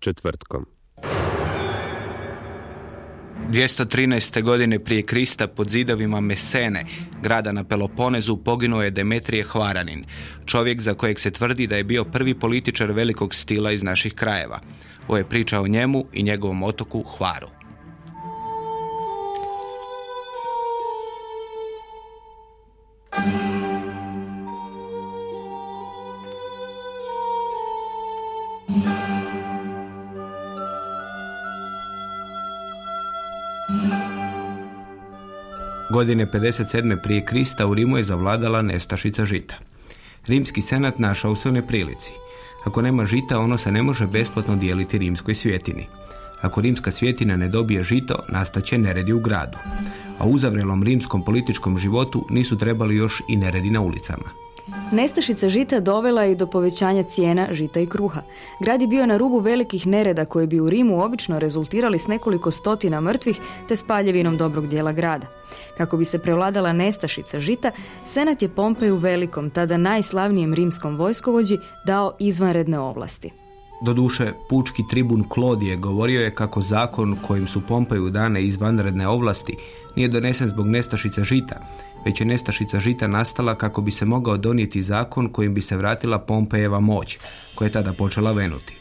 četvrtkom. 213. godine prije Krista pod zidovima Mesene, grada na Peloponezu, poginuo je Demetrije Hvaranin, čovjek za kojeg se tvrdi da je bio prvi političar velikog stila iz naših krajeva. Ovo je priča o njemu i njegovom otoku Hvaru. Godine 57. prije Krista u Rimu je zavladala nestašica žita. Rimski senat našao se u neprilici. Ako nema žita, ono se ne može besplatno dijeliti rimskoj svjetini. Ako rimska svjetina ne dobije žito, nastaće neredi u gradu. A uzavrelom rimskom političkom životu nisu trebali još i neredi na ulicama. Nestašica žita dovela je do povećanja cijena žita i kruha. Grad je bio na rubu velikih nereda koji bi u Rimu obično rezultirali s nekoliko stotina mrtvih te spaljevinom dobrog dijela grada. Kako bi se prevladala nestašica žita, Senat je Pompeju Velikom, tada najslavnijem rimskom vojskovođi, dao izvanredne ovlasti. Doduše, pučki tribun Klodije govorio je kako zakon kojim su Pompeju dane izvanredne ovlasti nije donesen zbog nestašice žita, već je nestašica žita nastala kako bi se mogao donijeti zakon kojim bi se vratila Pompejeva moć, koja je tada počela venuti.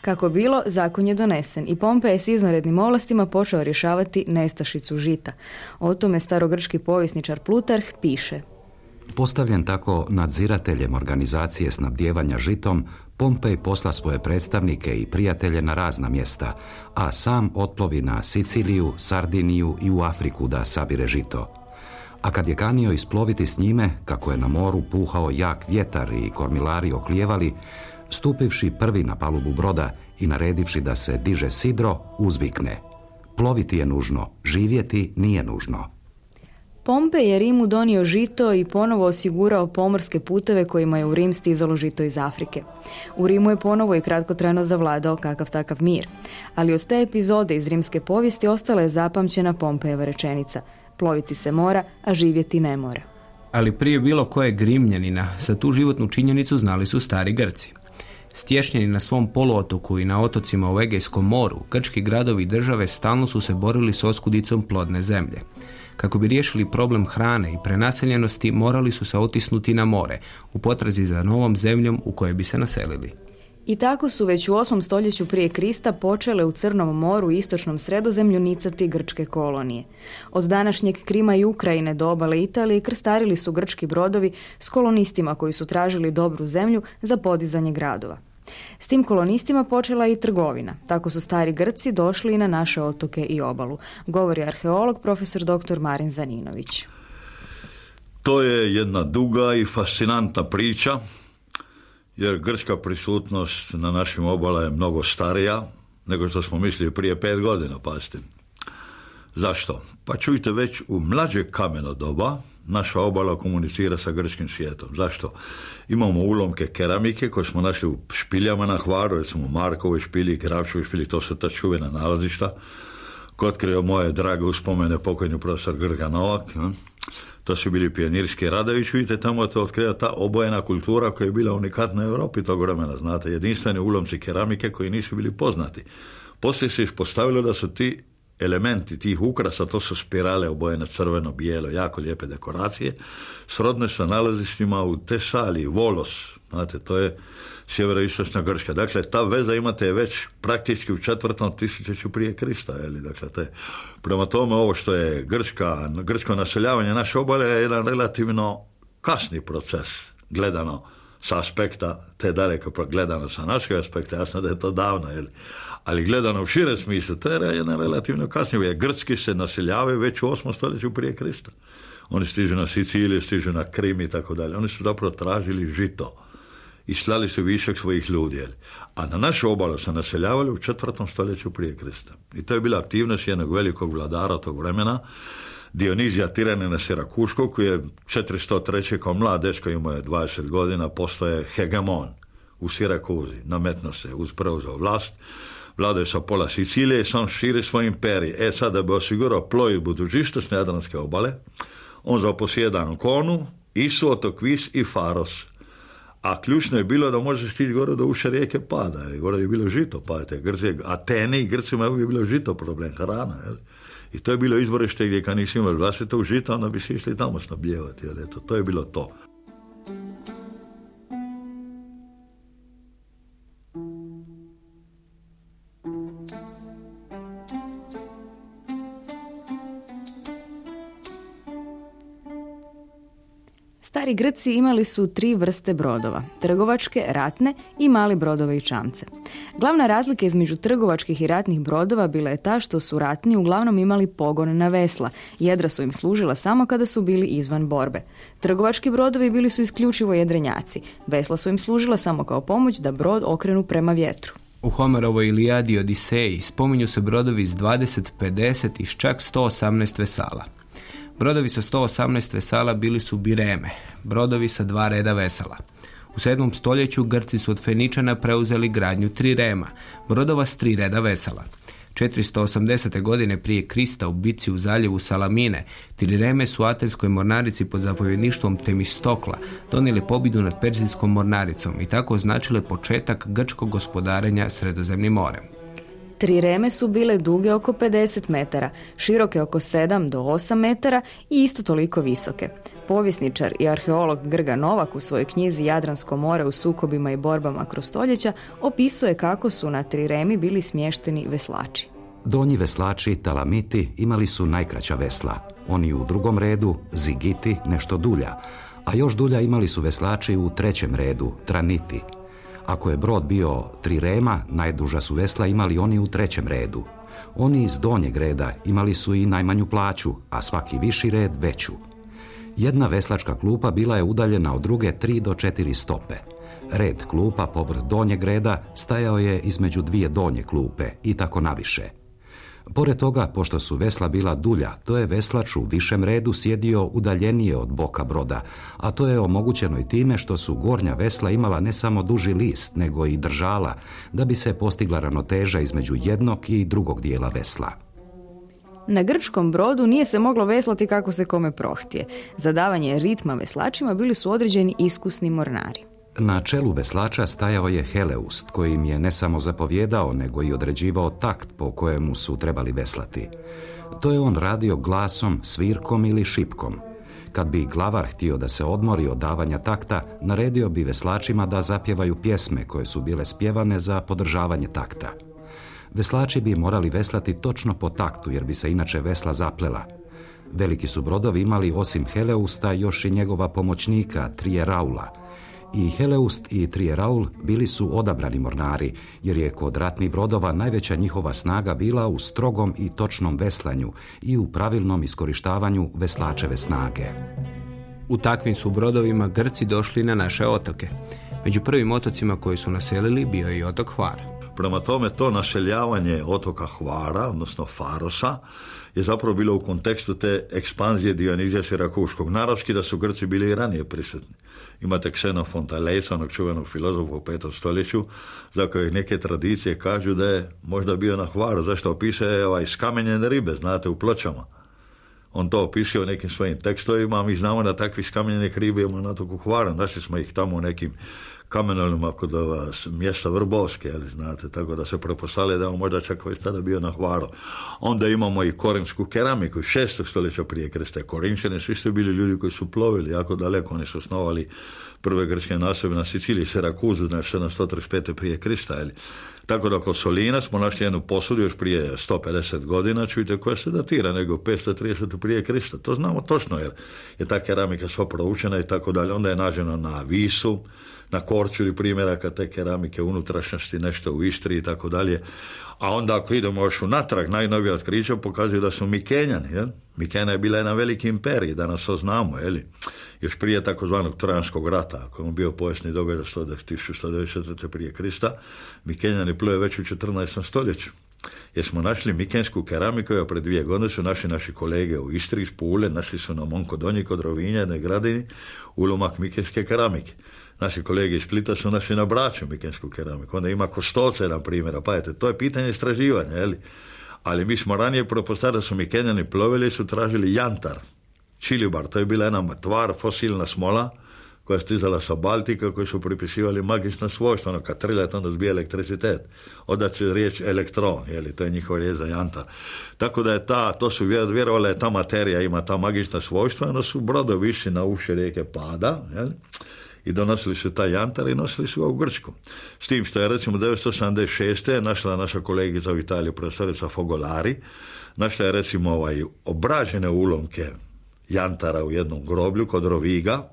Kako bilo, zakon je donesen i Pompe je s izvanrednim ovlastima počeo rješavati nestašicu žita. O tome starogrčki povjesničar Plutarh piše. Postavljen tako nadzirateljem organizacije snabdjevanja žitom, Pompej posla svoje predstavnike i prijatelje na razna mjesta, a sam otplovi na Siciliju, Sardiniju i u Afriku da sabire žito. A kad je kanio isploviti s njime, kako je na moru puhao jak vjetar i kormilari oklijevali, stupivši prvi na palubu broda i naredivši da se diže sidro, uzvikne. Ploviti je nužno, živjeti nije nužno. Pompe je Rimu donio žito i ponovo osigurao pomorske puteve kojima je u Rim stizalo žito iz Afrike. U Rimu je ponovo i kratkotrajno zavladao kakav takav mir. Ali od te epizode iz rimske povijesti ostala je zapamćena Pompejeva rečenica. Ploviti se mora, a živjeti ne mora. Ali prije bilo koje grimljanina, za tu životnu činjenicu znali su stari Grci. Stješnjeni na svom poluotoku i na otocima u Egejskom moru, grčki gradovi i države stalno su se borili s oskudicom plodne zemlje. Kako bi riješili problem hrane i prenaseljenosti, morali su se otisnuti na more, u potrazi za novom zemljom u kojoj bi se naselili. I tako su već u 8. stoljeću prije Krista počele u Crnom moru i istočnom sredozemlju nicati grčke kolonije. Od današnjeg Krima i Ukrajine do obale Italije krstarili su grčki brodovi s kolonistima koji su tražili dobru zemlju za podizanje gradova. S tim kolonistima počela i trgovina. Tako su stari Grci došli i na naše otoke i obalu. Govori arheolog profesor dr. Marin Zaninović. To je jedna duga i fascinantna priča, jer grčka prisutnost na našim obala je mnogo starija nego što smo mislili prije pet godina, pazite. Zašto? Pa čujte, već u mlađe kameno doba naša obala komunicira sa grčkim svijetom. Zašto? Imamo ulomke keramike koje smo našli u špiljama na Hvaru, recimo Markovoj špilji, Grabčevoj špilji, to su ta čuvena nalazišta. Ko otkrio moje drage uspomene pokojni profesor Grga Novak, to su bili pionirski radovi, vidite tamo to otkriva ta obojena kultura koja je bila unikatna u Europi tog vremena, znate, jedinstveni ulomci keramike koji nisu bili poznati. Poslije se ispostavilo da su ti elementi tih ukrasa, to su spirale obojene crveno, bijelo, jako lijepe dekoracije, srodne sa nalazištima u Tesali, Volos, znate, to je sjeveroistočna Grška. Dakle, ta veza imate već praktički u četvrtom tisućeću prije Krista, li dakle, te, prema tome ovo što je grčka, grčko naseljavanje naše obale je jedan relativno kasni proces, gledano sa aspekta te daleko gledano sa našeg aspekta, jasno da je to davno, jel? ali gledano u šire smislu, to je jedna relativno kasnije, jer Grčki se naseljavaju već u 8. stoljeću prije Krista. Oni stižu na Siciliju, stižu na Krim i tako dalje. Oni su zapravo tražili žito i slali su višak svojih ljudi. A na našu obalu se naseljavali u četvrtom stoljeću prije Krista. I to je bila aktivnost jednog velikog vladara tog vremena, Dionizija Tiranina Sirakuškog, koji je 403. kao mlad dečko imao je 20 godina, postoje hegemon u Sirakuzi, nametno se uz preuzeo vlast, vladao je sa pola Sicilije i sam širi svoj imperij. E sad da bi osigurao plovidbu duž istočne Jadranske obale, on zaposjeda Ankonu, Isu, otok Vis i Faros. a ključno je bilo da može stići gore do uša rijeke pada, gore je bilo žito, pazite, Grci, Ateni i Grcima je bilo žito problem, hrana, jel? I to je bilo izvorište gdje kad nisi imali vlastito žito, onda bi se išli tamo snabljevati? Eto, to je bilo to. Stari Grci imali su tri vrste brodova, trgovačke, ratne i mali brodove i čamce. Glavna razlika između trgovačkih i ratnih brodova bila je ta što su ratni uglavnom imali pogon na vesla, jedra su im služila samo kada su bili izvan borbe. Trgovački brodovi bili su isključivo jedrenjaci, vesla su im služila samo kao pomoć da brod okrenu prema vjetru. U Homerovoj Ilijadi Odiseji spominju se brodovi s 20, 50 i čak 118 vesala. Brodovi sa 118 vesala bili su bireme, brodovi sa dva reda vesala. U 7. stoljeću Grci su od Feničana preuzeli gradnju tri rema, brodova s tri reda vesala. 480. godine prije Krista u bici u zaljevu Salamine, Trireme su atenskoj mornarici pod zapovjedništvom Temistokla donijeli pobjedu nad Perzijskom mornaricom i tako označile početak grčkog gospodarenja Sredozemnim morem. Tri reme su bile duge oko 50 metara, široke oko 7 do 8 metara i isto toliko visoke. Povjesničar i arheolog Grga Novak u svojoj knjizi Jadransko more u sukobima i borbama kroz stoljeća opisuje kako su na tri remi bili smješteni veslači. Donji veslači, talamiti, imali su najkraća vesla. Oni u drugom redu, zigiti, nešto dulja, a još dulja imali su veslači u trećem redu, traniti, ako je brod bio tri rema, najduža su vesla imali oni u trećem redu. Oni iz donjeg reda imali su i najmanju plaću, a svaki viši red veću. Jedna veslačka klupa bila je udaljena od druge tri do četiri stope. Red klupa povrh donjeg reda stajao je između dvije donje klupe i tako naviše. Pored toga, pošto su vesla bila dulja, to je veslač u višem redu sjedio udaljenije od boka broda, a to je omogućeno i time što su gornja vesla imala ne samo duži list, nego i držala, da bi se postigla ravnoteža između jednog i drugog dijela vesla. Na grčkom brodu nije se moglo veslati kako se kome prohtije. Za davanje ritma veslačima bili su određeni iskusni mornari. Na čelu veslača stajao je Heleust, kojim je ne samo zapovjedao, nego i određivao takt po kojemu su trebali veslati. To je on radio glasom, svirkom ili šipkom. Kad bi glavar htio da se odmori od davanja takta, naredio bi veslačima da zapjevaju pjesme koje su bile spjevane za podržavanje takta. Veslači bi morali veslati točno po taktu, jer bi se inače vesla zaplela. Veliki su brodovi imali osim Heleusta još i njegova pomoćnika, Trije Raula, i Heleust i Trieraul bili su odabrani mornari, jer je kod ratnih brodova najveća njihova snaga bila u strogom i točnom veslanju i u pravilnom iskorištavanju veslačeve snage. U takvim su brodovima Grci došli na naše otoke. Među prvim otocima koji su naselili bio je i otok Hvar. Prema tome to naseljavanje otoka Hvara, odnosno Farosa, je zapravo bilo u kontekstu te ekspanzije Dionizija Sirakuškog. Naravski da su Grci bili i ranije prisutni. Imate Xenofon Talesa, onog čuvenog filozofa u petom stoljeću, za kojeg neke tradicije kažu da je možda bio na hvaru. Zašto opisuje ovaj skamenjene ribe, znate, u pločama. On to opisuje u nekim svojim tekstovima, mi znamo da takvi skamenjenih ribe imamo na toku Hvaru. Našli smo ih tamo u nekim kamenolima kod mjesta Vrbovske, ali znate, tako da se prepostavlja da on možda čak već tada bio na hvaru. Onda imamo i korinsku keramiku, šestog stoljeća prije krste. Korinčani su isto bili ljudi koji su plovili jako daleko, oni su osnovali prve grčke nasobe na Siciliji, Serakuzu, znači 735. prije Krista. Ali. Tako da kod Solina smo našli jednu posudu još prije 150 godina, čujte koja se datira, nego 530. prije Krista. To znamo točno jer je ta keramika sva proučena i tako dalje. Onda je nađena na Visu, na Korčuli primjeraka te keramike unutrašnjosti, nešto u Istri i tako dalje. A onda ako idemo još unatrag, najnovije otkrića pokazuju da su Mikenjani. Jel? Mikena je bila jedna veliki imperij, danas to znamo. Jeli? Još prije takozvanog Trojanskog rata, ako je bio povijesni događaj 1194. prije Krista, Mikenjani pluje već u 14. stoljeću. Jer smo našli mikensku keramiku, a pred dvije godine su naši naši kolege u Istri iz Pule, našli su na Monko Donji kod Rovinja, na gradini, ulomak mikenske keramike naši kolege iz Splita su našli na braću mikensku keramiku. Onda ima kostolce jedan primjer. Pazite, to je pitanje istraživanja, jeli? Ali mi smo ranije propostavili da su Mikenjani plovili su tražili jantar, čilibar, to je bila jedna tvar, fosilna smola, koja je stizala sa Baltika, koji su pripisivali magična svojstva, ono kad triljate onda zbije elektricitet. Onda će riječ elektron, jeli, to je njihova riječ za janta. Tako da je ta, to su vjerovali, ta materija ima ta magična svojstva, onda su brodovi išli na uši rijeke pada, jeli, i donosili su taj jantar i nosili su ga u Grčku. S tim što je recimo 1976. našla naša kolegica u Italiji, profesorica Fogolari, našla je recimo ovaj obrađene ulomke jantara u jednom groblju kod Roviga,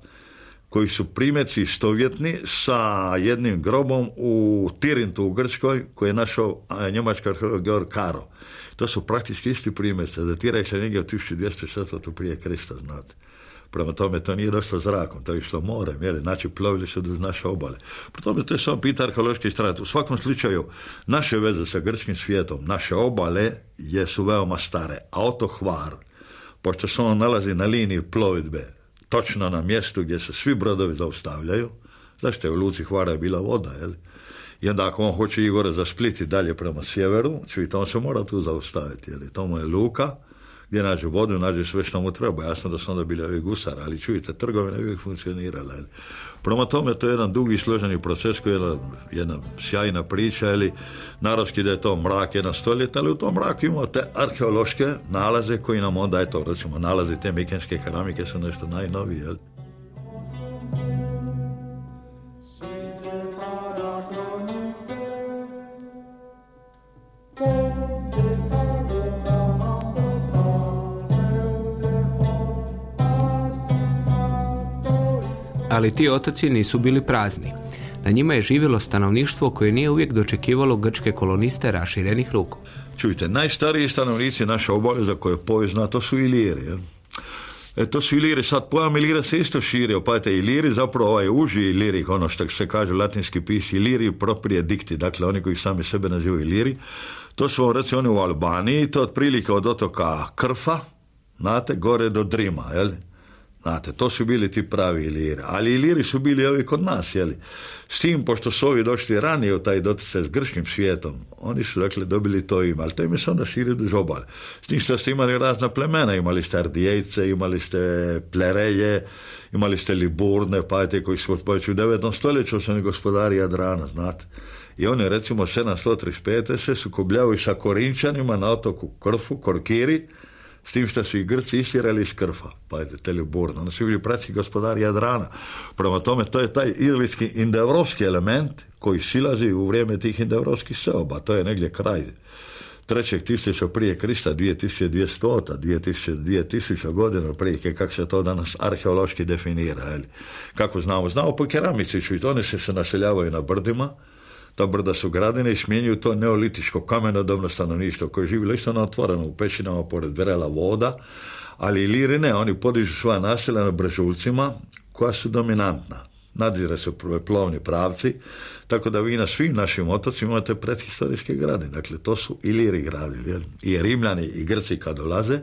koji su primeci istovjetni sa jednim grobom u Tirintu u Grčkoj koji je našao njemački arheolog Georg Karo. To su praktički isti primjeci, datiraju se negdje od 1200 prije Krista, znate. Prema tome to nije došlo zrakom, to je išlo morem, jer znači plovili su duž naše obale. Prema tome to je samo pita arheološki strat. U svakom slučaju, naše veze sa grčkim svijetom, naše obale jesu veoma stare. Auto Hvar, pošto se on nalazi na liniji plovidbe, točno na mjestu gdje se svi brodovi zaustavljaju, zašto je u Luci Hvara je bila voda, jel? I onda ako on hoće Igora za Spliti dalje prema sjeveru, čujte, on se mora tu zaustaviti, jel? To mu je luka, gdje nađe vodu, nađe sve što mu treba. Jasno da su onda bili ovi gusari, ali čujte, trgovina je uvijek funkcionirala. Prema tome, to je jedan dugi složeni proces koji je jedna, jedna sjajna priča, ili naravski da je to mrak jedan stoljet, ali u tom mraku imamo te arheološke nalaze koji nam onda, eto, recimo, nalazi te mikenske keramike su nešto najnovije. Jel? Ali ti otoci nisu bili prazni. Na njima je živjelo stanovništvo koje nije uvijek dočekivalo grčke koloniste raširenih ruku. Čujte, najstariji stanovnici naše obale za koje je povijest to su Iliri. E, to su Iliri, sad pojam Ilira se isto širio, pa Iliri zapravo ovaj uži Iliri, ono što se kaže latinski pis, Iliri proprije dikti, dakle oni koji sami sebe nazivaju Iliri, to su recimo oni u Albaniji, to otprilike od otoka Krfa, znate, gore do Drima, jel? Znate, to su bili ti pravi iliri. Ali iliri su bili ovi kod nas, jeli. S tim, pošto su ovi došli ranije u taj doticaj s grškim svijetom, oni su, dakle, dobili to ime, ali to ime se onda širi duž obale. S tim što ste imali razna plemena, imali ste Ardijejce, imali ste Plereje, imali ste Liburne, pajte, koji su već u 9. stoljeću su gospodari Jadrana, znate. I oni, recimo, 735. se sukobljavaju sa Korinčanima na otoku Krfu, Korkiri, s tim što su i Grci istirali iz Krfa, pa je Teleburno, oni su bili praći gospodari Jadrana. Prema tome, to je taj ilirski indevrovski element koji silazi u vrijeme tih indevrovskih seoba, to je negdje kraj trećeg tisuća prije Krista, 2200, 2000, 2000 godina prije, kako se to danas arheološki definira. Jel? Kako znamo? Znamo po keramici, i oni se naseljavaju na brdima, dobro da su gradine i smjenjuju to neolitičko kamenodobno stanovništvo koje je živjelo isto na otvorenom u pećinama pored vrela voda, ali i liri ne, oni podižu svoja naselja na brežulcima koja su dominantna. Nadzire se plovni pravci, tako da vi na svim našim otocima imate predhistorijske gradine. Dakle, to su i liri gradili. I Rimljani i Grci kad dolaze,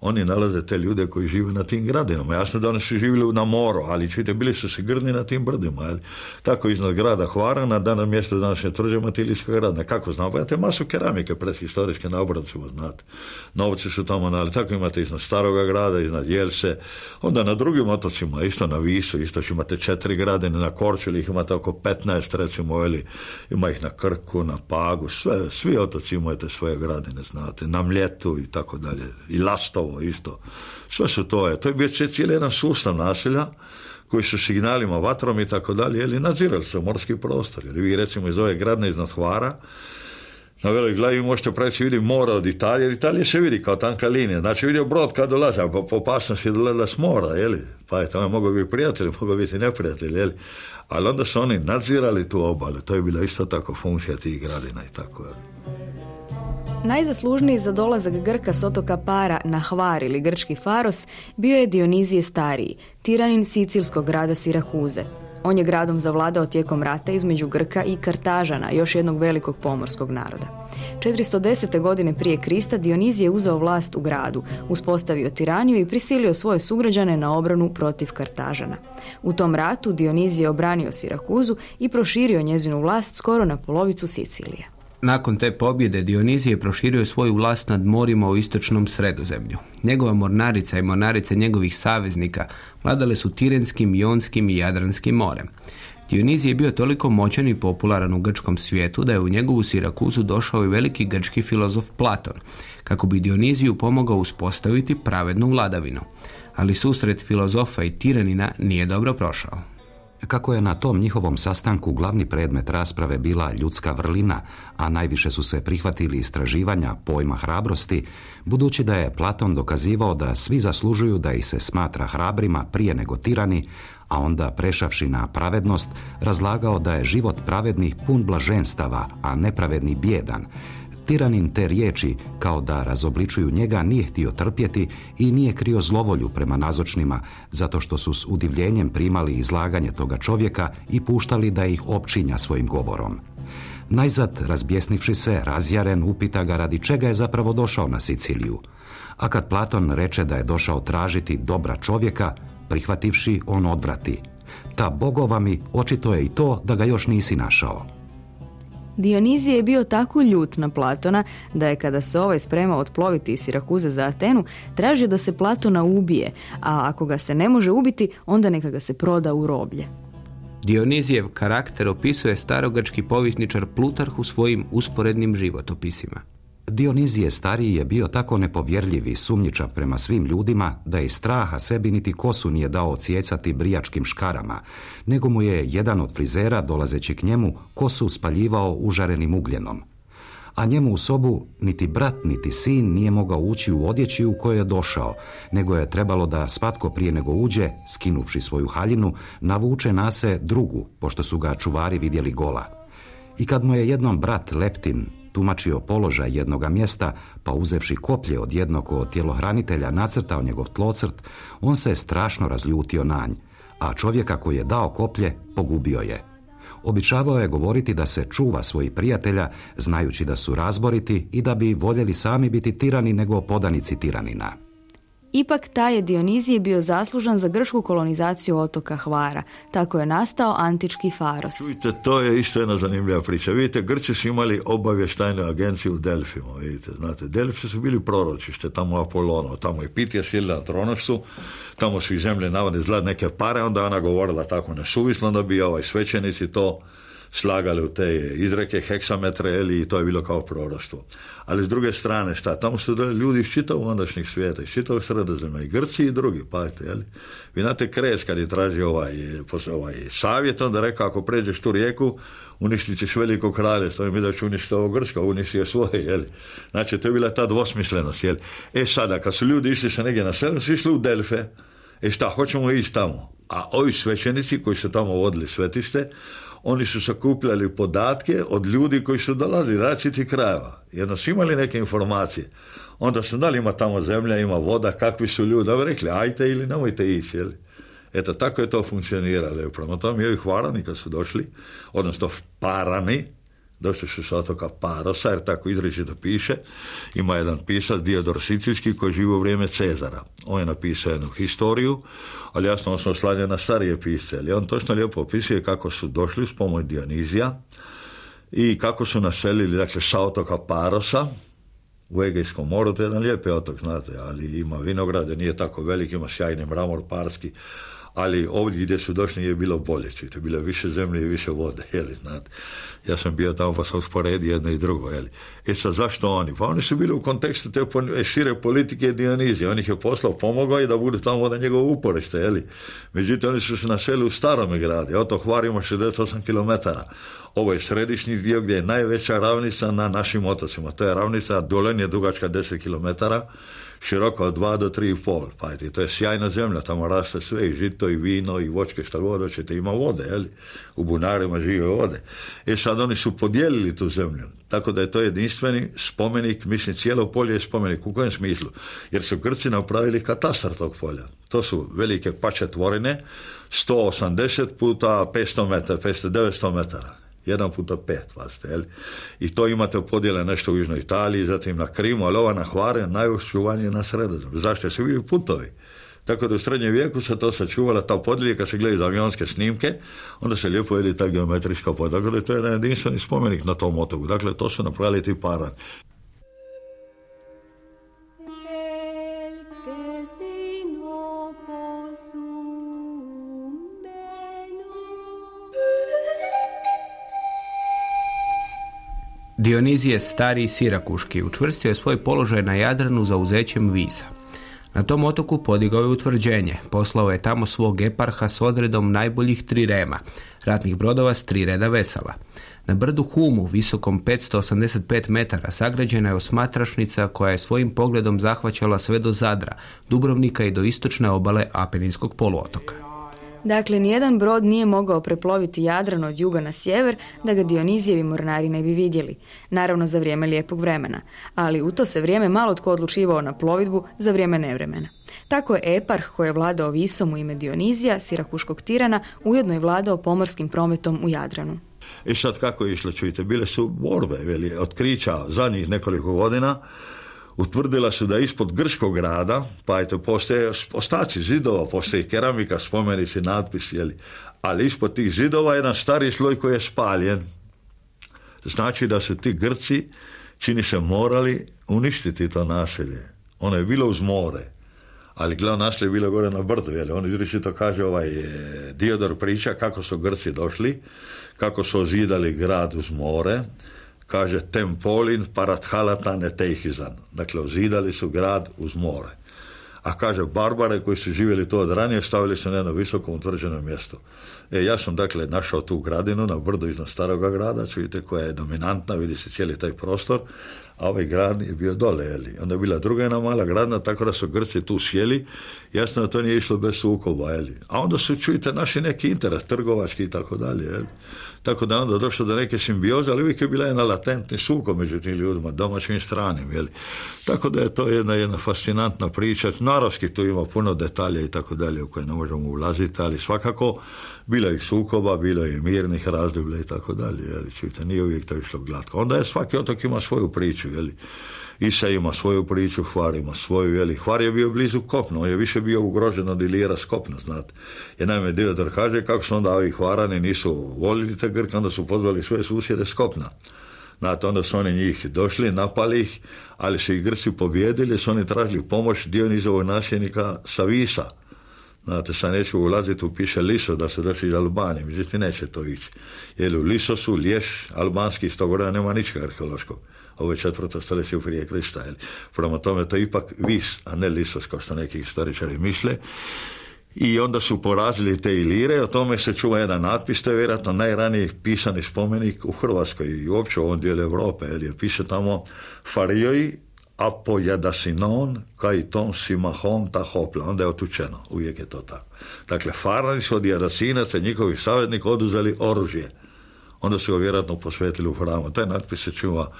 oni nalaze te ljude koji žive na tim gradinama. Jasno da oni su živjeli na moru, ali čujte, bili su se grdni na tim brdima. Ali. Tako iznad grada Hvarana, danas mjesto današnje tvrđe Matilijskog grada. Kako znam? Pa imate masu keramike predhistorijske na obracima, znate. Novci su tamo, ali tako imate iznad staroga grada, iznad Jelse. Onda na drugim otocima, isto na Visu, isto imate četiri gradine, na Korčuli ih imate oko 15, recimo, ili ima ih na Krku, na Pagu, sve, svi otoci imate svoje gradine, znate, na Mljetu i tako dalje. I Lastovo isto. Sve su to je. To je bio cijeli jedan sustav naselja koji su signalima, vatrom i tako dalje, ili nadzirali su morski prostor. Jer vi recimo iz ove gradne iznad Hvara, na veloj glavi možete preći vidi mora od Italije, jer Italije se vidi kao tanka linija. Znači vidio brod kad dolazi, a po, opasnosti dolazila s mora, jeli? Pa je tamo mogao biti prijatelj, mogao biti neprijatelj, jeli? Ali onda su oni nadzirali tu obalu, to je bila isto tako funkcija tih gradina i tako, jeli? Najzaslužniji za dolazak Grka s otoka Para na Hvar ili grčki Faros bio je Dionizije Stariji, tiranin sicilskog grada Sirakuze. On je gradom zavladao tijekom rata između Grka i Kartažana, još jednog velikog pomorskog naroda. 410. godine prije Krista Dionizije je uzeo vlast u gradu, uspostavio tiraniju i prisilio svoje sugrađane na obranu protiv Kartažana. U tom ratu Dionizije je obranio Sirakuzu i proširio njezinu vlast skoro na polovicu Sicilije. Nakon te pobjede Dionizije proširio svoju vlast nad morima u istočnom sredozemlju. Njegova mornarica i mornarice njegovih saveznika vladale su Tirenskim, Jonskim i Jadranskim morem. Dionizije je bio toliko moćan i popularan u grčkom svijetu da je u njegovu Sirakuzu došao i veliki grčki filozof Platon, kako bi Dioniziju pomogao uspostaviti pravednu vladavinu. Ali susret filozofa i tiranina nije dobro prošao. Kako je na tom njihovom sastanku glavni predmet rasprave bila ljudska vrlina, a najviše su se prihvatili istraživanja pojma hrabrosti, budući da je Platon dokazivao da svi zaslužuju da ih se smatra hrabrima prije nego tirani, a onda prešavši na pravednost, razlagao da je život pravednih pun blaženstava, a nepravedni bjedan, Tiranin te riječi, kao da razobličuju njega, nije htio trpjeti i nije krio zlovolju prema nazočnima, zato što su s udivljenjem primali izlaganje toga čovjeka i puštali da ih opčinja svojim govorom. Najzad, razbjesnivši se, razjaren, upita ga radi čega je zapravo došao na Siciliju. A kad Platon reče da je došao tražiti dobra čovjeka, prihvativši, on odvrati. Ta bogova mi, očito je i to da ga još nisi našao. Dionizije je bio tako ljut na Platona da je kada se ovaj spremao otploviti iz Sirakuze za Atenu, tražio da se Platona ubije, a ako ga se ne može ubiti, onda neka ga se proda u roblje. Dionizijev karakter opisuje starogrčki povisničar Plutarh u svojim usporednim životopisima. Dionizije stariji je bio tako nepovjerljiv i sumnjičav prema svim ljudima da je straha sebi niti kosu nije dao ocijecati brijačkim škarama, nego mu je jedan od frizera dolazeći k njemu kosu spaljivao užarenim ugljenom. A njemu u sobu niti brat niti sin nije mogao ući u odjeći u kojoj je došao, nego je trebalo da svatko prije nego uđe, skinuvši svoju haljinu, navuče na se drugu, pošto su ga čuvari vidjeli gola. I kad mu je jednom brat Leptin tumačio položaj jednoga mjesta, pa uzevši koplje od jednog od tjelohranitelja nacrtao njegov tlocrt, on se strašno razljutio na nj, a čovjeka koji je dao koplje pogubio je. Običavao je govoriti da se čuva svojih prijatelja, znajući da su razboriti i da bi voljeli sami biti tirani nego podanici tiranina. Ipak taj je Dionizije bio zaslužan za gršku kolonizaciju otoka Hvara. Tako je nastao antički Faros. Čujte, to je isto jedna zanimljiva priča. Vidite, Grci su imali obavještajnu agenciju u Delfima. Vidite, znate, Delfi su bili proročište, tamo Apolono, tamo je Pitija sjedila na tronošcu, tamo su iz zemlje navode zlad neke pare, onda ona govorila tako nesuvisno, da bi ovaj svećenici to slagali u te izreke, heksametre, ili to je bilo kao proroštvo. Ali s druge strane, šta, tamo su ljudi iz čitavog ondašnjih svijeta, iz čitavog sredozemlja, i Grci i drugi, pazite, jeli? Vi znate Kres kad je tražio ovaj, ovaj savjet, onda rekao, ako pređeš tu rijeku, uništit ćeš veliko kraljestvo, mi da ću uništiti ovo Grčko, uništi je svoje, jeli? Znači, to je bila ta dvosmislenost, jeli? E sada, kad su ljudi išli se negdje na selu, su išli u Delfe, e šta, hoćemo ići tamo. A ovi svećenici koji su tamo vodili svetište, oni su sakupljali podatke od ljudi koji su dolazili različitih krajeva. Jedno su imali neke informacije. Onda su dali ima tamo zemlja, ima voda, kakvi su ljudi. Da rekli, ajte ili nemojte ići. Jeli? Eto, tako je to funkcioniralo. Prema tome, i hvarani kad su došli, odnosno parani, došli su sa otoka Parosa, jer tako izričito piše. Ima jedan pisac, Diodor Sicilski, koji živi u vrijeme Cezara. On je napisao jednu historiju, ali jasno on se na starije pisce. Ali on točno lijepo opisuje kako su došli s pomoć Dionizija i kako su naselili, dakle, sa otoka Parosa, u Egejskom moru, to je jedan lijepi otok, znate, ali ima vinograde, nije tako velik, ima sjajni mramor parski, ali ovdje gdje su došli je bilo bolje, čujte, bilo je više zemlje i više vode, jeli, znate. Ja sam bio tamo pa sam usporedio jedno i drugo, jeli. E sad, zašto oni? Pa oni su bili u kontekstu te e, šire politike Dionizije, on ih je poslao, pomogao i da budu tamo da njegovo uporište, jeli. Međutim, oni su se naseli u starome gradi, oto Hvar ima 68 km. Ovo je središnji dio gdje je najveća ravnica na našim otocima. To je ravnica, dolen je dugačka 10 km, široko od 2 do 3,5. Pa to je sjajna zemlja, tamo raste sve, i žito, i vino, i vočke, šta god hoćete, ima vode, jeli? U bunarima žive vode. E sad oni su podijelili tu zemlju, tako da je to jedinstveni spomenik, mislim, cijelo polje je spomenik, u kojem smislu? Jer su Grci napravili katastar tog polja. To su velike pače tvorine, 180 puta 500 metara, 500, 900 metara jedan puta pet, pazite, jel? I to imate podjele nešto u Južnoj Italiji, zatim na Krimu, ali ova na Hvare najočuvanije na sredozemlju. Zašto? Su bili putovi. Tako da u srednjem vijeku se to sačuvala, ta podlijeka se gleda iz avionske snimke, onda se lijepo vidi ta geometrijska pod. Dakle, to je jedan jedinstveni spomenik na tom otoku. Dakle, to su napravili ti paran. Dionizije stari Sirakuški učvrstio je svoj položaj na Jadranu za uzećem Visa. Na tom otoku podigao je utvrđenje. Poslao je tamo svog eparha s odredom najboljih tri rema, ratnih brodova s tri reda vesala. Na brdu Humu, visokom 585 metara, sagrađena je osmatrašnica koja je svojim pogledom zahvaćala sve do Zadra, Dubrovnika i do istočne obale Apeninskog poluotoka. Dakle, nijedan brod nije mogao preploviti Jadran od juga na sjever da ga Dionizijevi mornari ne bi vidjeli, naravno za vrijeme lijepog vremena, ali u to se vrijeme malo tko odlučivao na plovidbu za vrijeme nevremena. Tako je Eparh koji je vladao Visom u ime Dionizija, Sirakuškog tirana, ujedno je vladao pomorskim prometom u Jadranu. I sad kako je išlo, čujte, bile su borbe, veli, otkrića zadnjih nekoliko godina, utvrdila su da ispod grškog grada, pa eto, postoje ostaci zidova, postoji keramika, spomenici, natpis, jeli, ali ispod tih zidova je jedan stari sloj koji je spaljen. Znači da su ti Grci, čini se, morali uništiti to naselje. Ono je bilo uz more, ali glavno naselje je bilo gore na brdu, jeli. on izričito kaže ovaj Diodor priča kako su Grci došli, kako su ozidali grad uz more, kaže Tempolin parathalatan etehizan. Dakle, ozidali su grad uz more. A kaže, barbare koji su živjeli to od ranije stavili su na jedno visoko utvrđeno mjesto. E, ja sam dakle našao tu gradinu na brdu iznad staroga grada, čujete koja je dominantna, vidi se cijeli taj prostor, a ovaj grad je bio dole, jeli. Onda je bila druga jedna mala gradna, tako da su Grci tu sjeli, jasno da to nije išlo bez sukoba, jeli. A onda su, čujte, naši neki interes, trgovački i tako dalje, jeli. Tako da onda došlo do neke simbioze, ali uvijek je bila jedna latentni suko među tim ljudima, domaćim i stranim. Jeli. Tako da je to jedna, jedna fascinantna priča. Naravski tu ima puno detalja i tako dalje u koje ne možemo ulaziti, ali svakako bilo je sukoba, bilo je mirnih razdoblja i tako dalje. Jeli. Čujte, nije uvijek to išlo glatko. Onda je svaki otok ima svoju priču. Jeli. Isa ima svoju priču, Hvar ima svoju, jeli. Hvar je bio blizu kopno, on je više bio ugrožen od Ilira s kopna, znate. Jer naime Diodor kaže kako su onda ovi Hvarani nisu volili te Grke, onda su pozvali svoje susjede s kopna. Znate, onda su oni njih došli, napali ih, ali su ih Grci pobjedili, su oni tražili pomoć Dionizovog nasljednika sa Visa. Znate, sad neću ulaziti u piše Liso da se došli iz Albanije, međutim neće to ići. Jer u Lisosu, Liješ, albanski, iz toga nema ničega arheološkog ovo je četvrto stoljeće prije Krista. Jel? Prema tome to je ipak vis, a ne lisos, kao što neki historičari misle. I onda su porazili te ilire, o tome se čuva jedan natpis, to je vjerojatno najraniji pisani spomenik u Hrvatskoj i uopće u ovom dijelu Europe, jer je piše tamo Farijoj apojadasinon kaj ton simahon ta hopla, onda je otučeno, uvijek je to tako. Dakle, farani su od jadasinaca njihovih savjetnika oduzeli oružje. Onda su ga vjerojatno posvetili u hramu. Taj natpis se čuva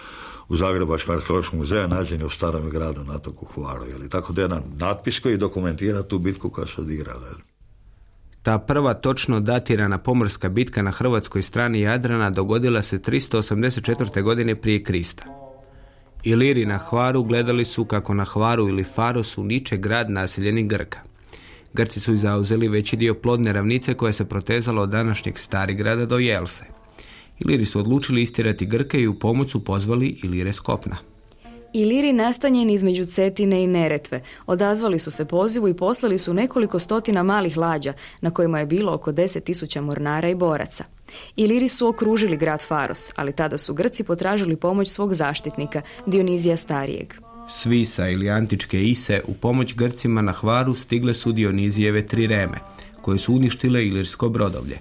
u Zagrebačkom arheološkom muzeju nađen je u starom gradu na toku Hvaru. Jeli. Tako da je jedan natpis koji dokumentira tu bitku koja se odigrala. Ta prva točno datirana pomorska bitka na hrvatskoj strani Jadrana dogodila se 384. godine prije Krista. Iliri na Hvaru gledali su kako na Hvaru ili Farosu niče grad naseljeni Grka. Grci su i zauzeli veći dio plodne ravnice koja se protezala od današnjeg Starigrada do Jelse. Iliri su odlučili istirati Grke i u pomoć su pozvali Ilire Skopna. Iliri nastanjeni između Cetine i Neretve odazvali su se pozivu i poslali su nekoliko stotina malih lađa na kojima je bilo oko deset tisuća mornara i boraca. Iliri su okružili grad Faros, ali tada su Grci potražili pomoć svog zaštitnika, Dionizija Starijeg. Svisa ili antičke Ise u pomoć Grcima na Hvaru stigle su Dionizijeve tri reme, koje su uništile Ilirsko brodovlje.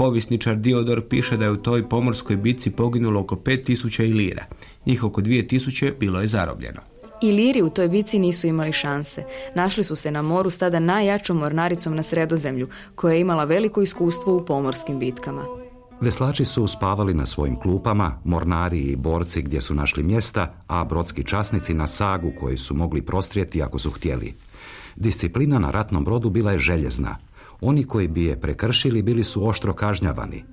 Povisničar Diodor piše da je u toj pomorskoj bitci poginulo oko 5000 ilira. Njih oko 2000 bilo je zarobljeno. Iliri u toj bici nisu imali šanse. Našli su se na moru s tada najjačom mornaricom na sredozemlju, koja je imala veliko iskustvo u pomorskim bitkama. Veslači su spavali na svojim klupama, mornari i borci gdje su našli mjesta, a brodski časnici na sagu koji su mogli prostrijeti ako su htjeli. Disciplina na ratnom brodu bila je željezna, oni koji bi je prekršili bili su oštro kažnjavani.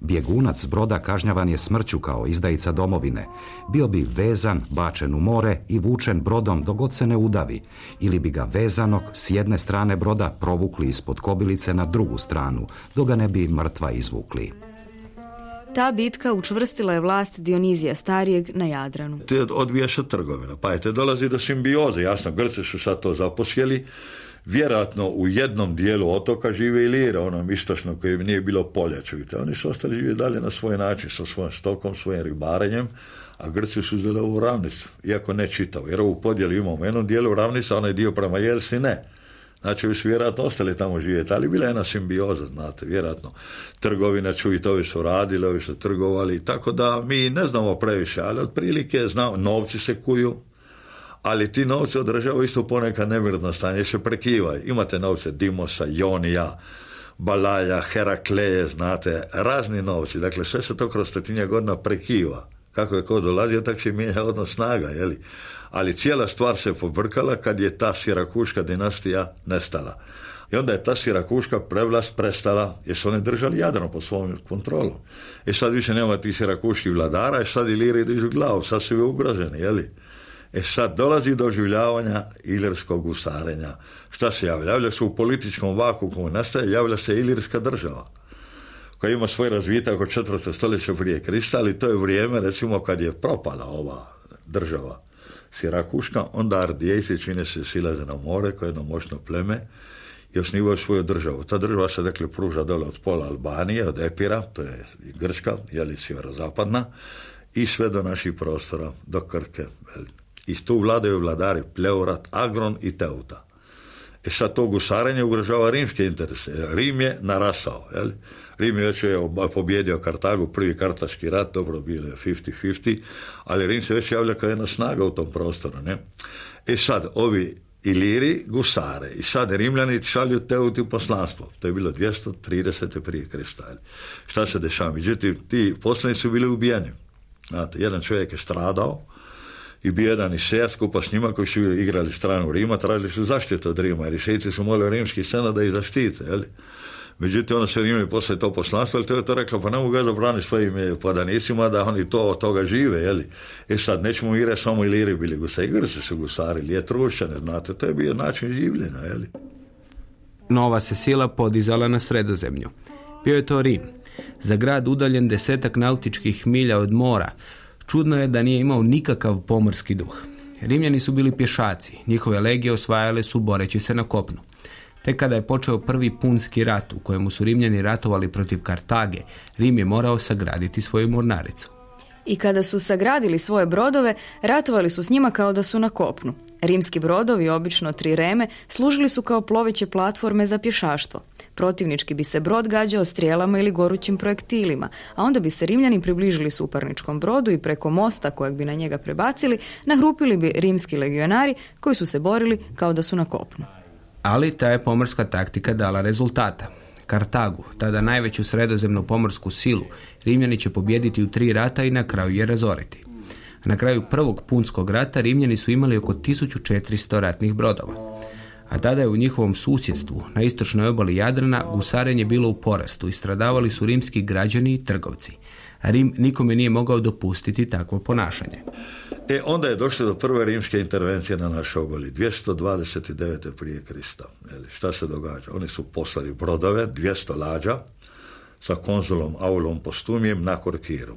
Bjegunac s broda kažnjavan je smrću kao izdajica domovine. Bio bi vezan, bačen u more i vučen brodom dok god se ne udavi, ili bi ga vezanog s jedne strane broda provukli ispod kobilice na drugu stranu, dok ga ne bi mrtva izvukli. Ta bitka učvrstila je vlast Dionizija Starijeg na Jadranu. Te odvija se trgovina. Pa je te dolazi do simbioze. Jasno, Grci su sad to zaposjeli. Vjerojatno u jednom dijelu otoka žive i Lira, onom istočnom koji nije bilo polja, čujte. Oni su ostali živjeti dalje na svoj način, sa svojim stokom, svojim ribarenjem, a Grci su uzeli ovu ravnicu, iako ne čitao. Jer ovu podjelu imamo u jednom dijelu ravnica, onaj dio prema Jelsi ne. Znači, su vjerojatno ostali tamo živjeti, ali bila je jedna simbioza, znate, vjerojatno. Trgovina, čujte, ovi su radili, ovi su trgovali, tako da mi ne znamo previše, ali otprilike znamo, novci se kuju, ali ti novci održavaju isto ponekad nemirno stanje, se prekivaju. Imate novce Dimosa, Jonija, Balaja, Herakleje, znate, razni novci, dakle sve se to kroz stotinja godina prekiva. Kako je ko dolazio, tako će mijenja odnos snaga, jeli? Ali cijela stvar se pobrkala kad je ta sirakuška dinastija nestala. I onda je ta sirakuška prevlast prestala, jer su oni držali Jadran pod svom kontrolom. I sad više nema tih sirakuških vladara, i sad Iliri dižu glavu, sad su ugroženi, jeli? E sad dolazi do oživljavanja ilirskog gusarenja. Šta se javlja? Javlja se u političkom vaku koji nastaje, javlja se ilirska država koja ima svoj razvitak od četvrte stoljeća prije Krista, ali to je vrijeme recimo kad je propala ova država Sirakuška, onda Ardijejci čine se silaze na more koje je jedno moćno pleme i osnivaju svoju državu. Ta država se dakle pruža dole od pola Albanije, od Epira, to je Grčka, jeli sjeverozapadna, i sve do naših prostora, do Krke. I tu vladaju vladari Pleurat, Agron i Teuta. E sad to gusarenje ugrožava rimske interese. Rim je narasao. Jel? Rim je već je pobjedio Kartagu, prvi kartaški rat, dobro bilo je 50-50, ali Rim se već javlja kao jedna snaga u tom prostoru. Ne? E sad, ovi Iliri gusare i sad Rimljani šalju Teuti u poslanstvo. To je bilo 230. prije Krista. Šta se dešava? Međutim, ti poslanici su bili ubijeni. Znate, jedan čovjek je stradao, i bio jedan i sejac skupa s njima koji su igrali stranu Rima, tražili su zaštitu od Rima, jer i su molili rimski sena da ih zaštite. Jel? Međutim, ono se Rimi poslije to poslanstvo, ali to je to rekla, pa ne mogu ga zabraniti svojim eh, podanicima da oni to od toga žive, jeli. E sad, nećemo reći samo Iliri bili gusari, Grci su gusari, Lijetrušćane, znate, to je bio način življenja, jeli. Nova se sila podizala na sredozemlju. Bio je to Rim. Za grad udaljen desetak nautičkih milja od mora, Čudno je da nije imao nikakav pomorski duh. Rimljani su bili pješaci, njihove legije osvajale su boreći se na kopnu. Tek kada je počeo prvi punski rat u kojemu su Rimljani ratovali protiv Kartage, Rim je morao sagraditi svoju mornaricu. I kada su sagradili svoje brodove, ratovali su s njima kao da su na kopnu. Rimski brodovi, obično tri reme, služili su kao ploveće platforme za pješaštvo. Protivnički bi se brod gađao strijelama ili gorućim projektilima, a onda bi se Rimljani približili suparničkom brodu i preko mosta kojeg bi na njega prebacili, nahrupili bi rimski legionari koji su se borili kao da su na kopnu. Ali ta je pomorska taktika dala rezultata. Kartagu, tada najveću sredozemnu pomorsku silu, Rimljani će pobijediti u tri rata i na kraju je razoriti. Na kraju prvog punskog rata Rimljani su imali oko 1400 ratnih brodova a tada je u njihovom susjedstvu, na istočnoj obali Jadrana, gusarenje bilo u porastu i stradavali su rimski građani i trgovci. Rim nikome nije mogao dopustiti takvo ponašanje. E, onda je došlo do prve rimske intervencije na našoj obali, 229. prije Krista. šta se događa? Oni su poslali brodove, 200 lađa, sa konzulom Aulom Postumijem na Korkiru.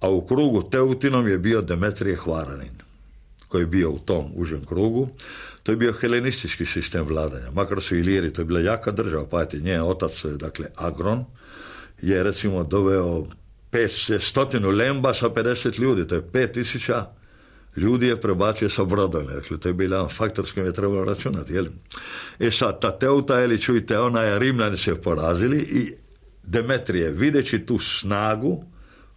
A u krugu Teutinom je bio Demetrije Hvaranin, koji je bio u tom užem krugu. To je bio helenistički sistem vladanja. Makar su Iliri, to je bila jaka država, pazite, njen otac, dakle Agron, je recimo doveo stotinu lemba sa 50 ljudi, to je 5000 ljudi je prebacio sa brodom, dakle to je bila faktor s kojim je trebalo računati, jel? E sad, ta Teuta, jeli čujte, ona je Rimljani se porazili i Demetrije, videći tu snagu,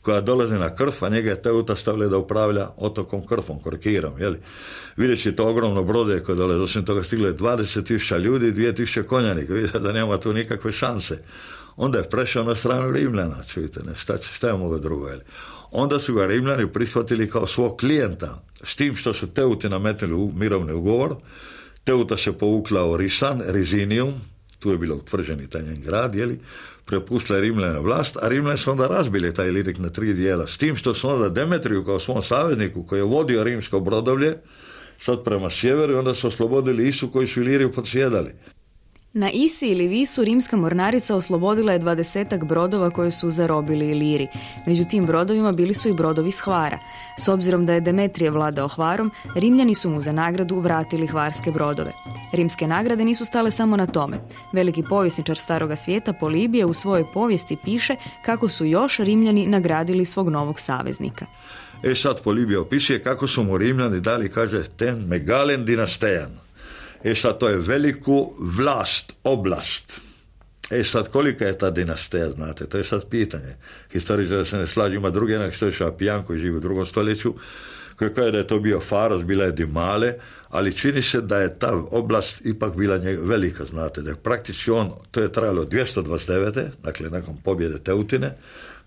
koja dolazi na krv, a njega je Teuta stavlja da upravlja otokom krvom, korkirom, jeli. Vidjeći to ogromno brode koje dolaze, osim toga stiglo je 20.000 ljudi i 2.000 konjanika, vidite da nema tu nikakve šanse. Onda je prešao na stranu Rimljana, čujte, ne, šta, šta je mogo drugo, jeli. Onda su ga Rimljani prihvatili kao svog klijenta, s tim što su Teuti nametnuli u mirovni ugovor, Teuta se povukla u Risan, Rizinijum, tu je bilo utvrđeni taj njen grad, jeli, prepustila Rimljana vlast, a Rimljani su onda razbili taj Ilirik na tri dijela, s tim što su onda Demetriju kao svom savezniku koji je vodio rimsko brodovlje, sad prema sjeveru, onda su oslobodili Isu koji su Iliriju podsjedali. Na Isi ili Visu rimska mornarica oslobodila je dvadesetak brodova koje su zarobili Iliri. Među tim brodovima bili su i brodovi s Hvara. S obzirom da je Demetrije vladao Hvarom, Rimljani su mu za nagradu vratili hvarske brodove. Rimske nagrade nisu stale samo na tome. Veliki povjesničar staroga svijeta Polibije u svojoj povijesti piše kako su još Rimljani nagradili svog novog saveznika. E sad Polibija opisuje kako su mu Rimljani dali, kaže, ten megalen dinastejan E sad, to je veliku vlast, oblast. E sad, kolika je ta dinastija, znate, to je sad pitanje. Historičari se ne slažu, ima drugi jedan historičar Pijan koji živi u drugom stoljeću, koji kaže da je to bio Faros, bila je Dimale, ali čini se da je ta oblast ipak bila velika, znate, da je praktički on, to je trajalo od 229. dakle nakon pobjede Teutine,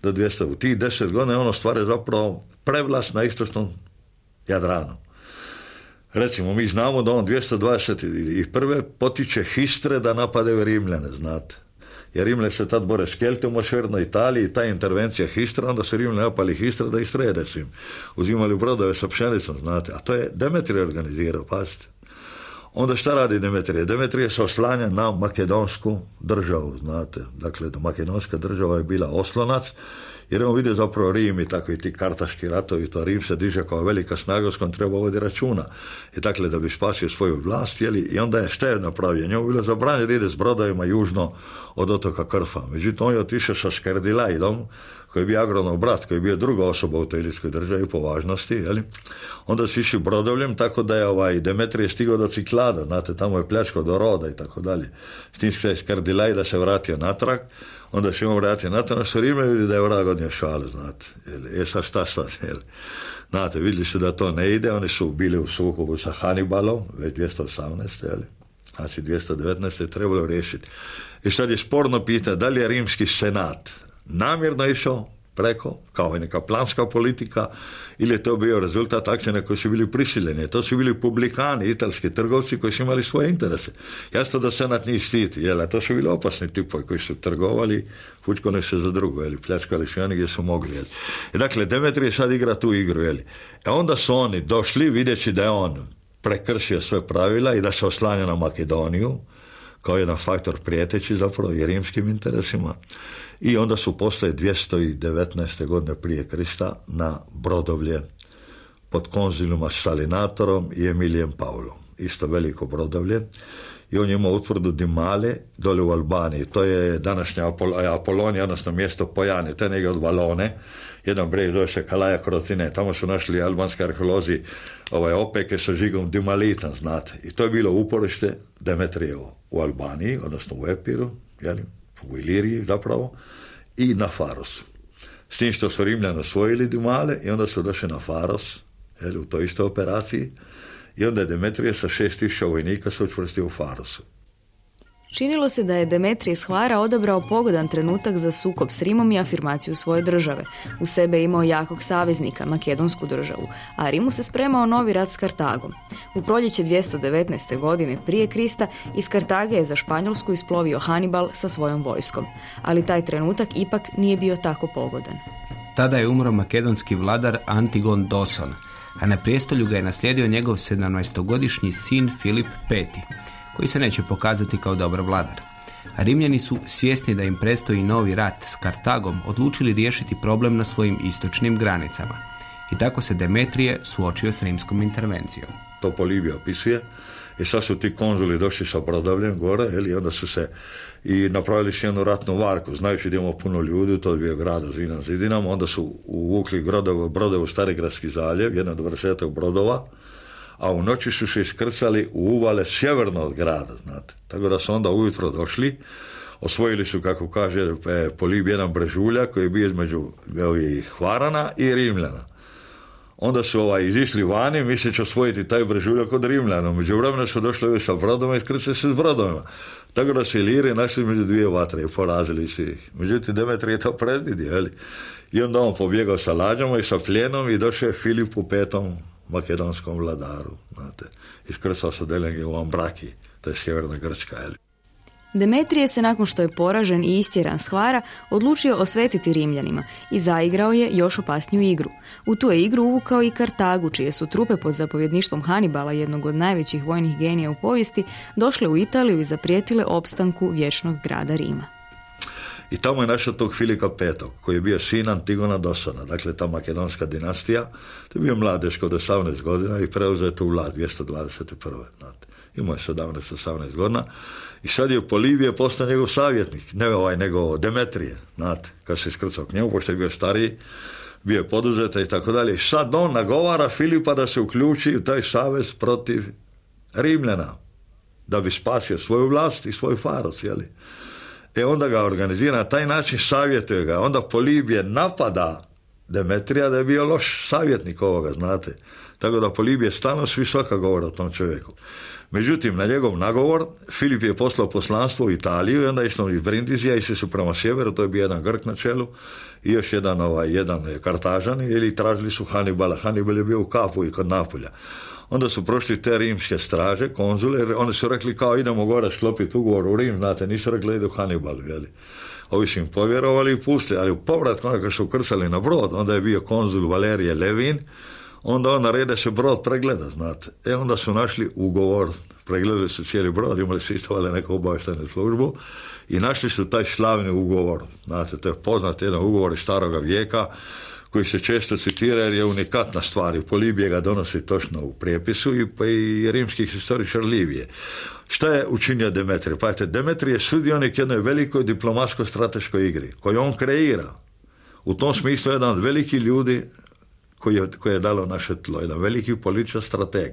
do 200. U tih deset godina ono stvari zapravo prevlast na istočnom Jadranu. Recimo, mi znamo da on 221. potiče Histre da napadaju Rimljane, znate. Jer Rimljane se tad bore s Keltom u Švernoj Italiji i ta intervencija Histra, onda su Rimljane napali Histra da ih srede su im. Uzimali brodove sa pšenicom, znate. A to je Demetrije organizirao, pazite. Onda šta radi Demetrije? Demetrije se oslanja na makedonsku državu, znate. Dakle, makedonska država je bila oslonac jer on vidio zapravo Rim i tako i ti kartaški ratovi, to Rim se diže kao velika snaga s kojom treba voditi računa. I dakle, da bi spasio svoju vlast, jeli, i onda je šta je napravio? Njemu bilo zabranjeno da ide s brodovima južno od otoka Krfa. Međutim, on je otišao sa Skardilajdom, koji je bio agronov brat, koji je bio druga osoba u toj državi po važnosti, jeli? onda su išli brodovljem, tako da je ovaj Demetrije stigao do Ciklada, znate, tamo je pljačko do Roda i tako dalje. S tim se Skardilajda se vratio natrag, onda se on vratio na to, na su Rime vidi da je vrag odnio šale, znate. E sad šta sad, jel? Znate, vidjeli su da to ne ide, oni su bili u sukobu sa Hannibalom, već 218, jel? Znači, 219 je trebalo riješiti. I sad je sporno pitanje, da li je rimski senat namjerno išao preko, kao i neka planska politika, ili je to bio rezultat akcije na koje su bili prisiljeni. To su bili publikani, italski trgovci koji su imali svoje interese. Jasno da senat njih štiti, jel, to su bili opasni tipovi koji su trgovali, fučkone se za drugo, jel, pljačkali su oni gdje su mogli. Jel. I dakle, Demetrije sad igra tu igru, jel. E onda su oni došli vidjeći da je on prekršio sve pravila i da se oslanja na Makedoniju, kao jedan faktor prijeteći zapravo i rimskim interesima i onda su posle 219. godine prije Krista na brodovlje pod konzilima Salinatorom i Emilijem Paulom. Isto veliko brodovlje. I on je imao utvrdu Dimale dole u Albaniji. To je današnja Apolonija, odnosno mjesto Pojane. To je negdje od Valone. Jedan brej zove se Kalaja Krotine. Tamo su našli albanski arheolozi ovaj, opeke sa žigom Dimalitan, znate. I to je bilo uporište Demetrijevo u Albaniji, odnosno u Epiru, jeli, u Iliriji zapravo, i na Faros. S tim što su Rimljani osvojili Dumale i onda su došli na Faros, jel, u toj istoj operaciji, i onda je Demetrije sa šest tisuća vojnika se učvrstio u Farosu. Činilo se da je Demetrije Hvara odabrao pogodan trenutak za sukob s Rimom i afirmaciju svoje države. U sebe je imao jakog saveznika, makedonsku državu, a Rimu se spremao novi rat s Kartagom. U proljeće 219. godine prije Krista iz Kartage je za Španjolsku isplovio Hannibal sa svojom vojskom, ali taj trenutak ipak nije bio tako pogodan. Tada je umro makedonski vladar Antigon Doson, a na prijestolju ga je naslijedio njegov 17-godišnji sin Filip V koji se neće pokazati kao dobar vladar. Rimljani su svjesni da im prestoji novi rat s Kartagom odlučili riješiti problem na svojim istočnim granicama. I tako se Demetrije suočio s rimskom intervencijom. To Polibija opisuje. I sad su ti konzuli došli sa brodavljem gore, i onda su se i napravili su jednu ratnu varku, znajući da imamo puno ljudi, to je bio grad Zinan Zidinam, onda su uvukli brodove, u Starigradski zaljev, jedna od brodova, a u noći su se iskrcali u uvale sjeverno od grada, znate. Tako da su onda ujutro došli, osvojili su, kako kaže e, Polib, jedan brežulja koji je bio između ovih Hvarana i Rimljana. Onda su ovaj, izišli vani, misleći osvojiti taj brežuljak od Rimljana. Među vremena su došli sa brodoma i iskrcali se s brodovima. Tako da su Iliri našli među dvije vatre i porazili su ih. Međutim, Demetri je to predvidio, I onda on pobjegao sa lađama i sa pljenom i došao je Filipu petom makedonskom vladaru, znate, iskrcao se Delenge u Ambraki, to je sjeverna Grčka? Demetrije se nakon što je poražen i istjeran s Hvara odlučio osvetiti Rimljanima i zaigrao je još opasniju igru. U tu je igru uvukao i Kartagu, čije su trupe pod zapovjedništvom Hanibala, jednog od najvećih vojnih genija u povijesti, došle u Italiju i zaprijetile opstanku vječnog grada Rima. I tamo je našao tog Filika V, koji je bio sin Antigona Dosona, dakle ta makedonska dinastija. To je bio mladeš kod 18 godina i preuzeo tu vlad 221. Znate. Imao je 17-18 godina i sad je u Polivije postao njegov savjetnik, ne ovaj, nego Demetrije, znate, kad se iskrcao k njemu, pošto je bio stariji, bio je poduzeta i tako dalje. I sad on nagovara Filipa da se uključi u taj savez protiv Rimljana, da bi spasio svoju vlast i svoj faros, jeli. E onda ga organizira na taj način, savjetuje ga. Onda Polibije napada Demetrija da je bio loš savjetnik ovoga, znate. Tako da Polibije stalno s visoka govora o tom čovjeku. Međutim, na njegov nagovor Filip je poslao poslanstvo u Italiju i onda išlo iz Brindizija i su prema sjeveru, to je bio jedan Grk na čelu i još jedan, ovaj, jedan Kartažan ili tražili su Hanibala. Hanibal je bio u Kapu i kod Napolja. Onda su prošli te rimske straže, konzule, jer oni su rekli kao idemo gore sklopiti ugovor u Rim, znate, nisu rekli idu Hanibalu, jeli. Ovi su im povjerovali i pustili, ali u povratku kad su ukrcali na brod, onda je bio konzul Valerije Levin, onda on narede se brod pregleda, znate. E onda su našli ugovor, pregledali su cijeli brod, imali su isto neku obavještajnu službu i našli su taj slavni ugovor, znate, to je poznat jedan ugovor iz staroga vijeka, koji se često citira jer je unikatna stvar i Polibije ga donosi točno u prijepisu i, pa i rimskih historičar Livije. Šta je učinio Demetrij? Pazite, Demetrij je sudionik jednoj velikoj diplomatsko-strateškoj igri koju on kreira. U tom smislu jedan od velikih ljudi koji je, koji je dalo naše tlo, jedan veliki političar strateg.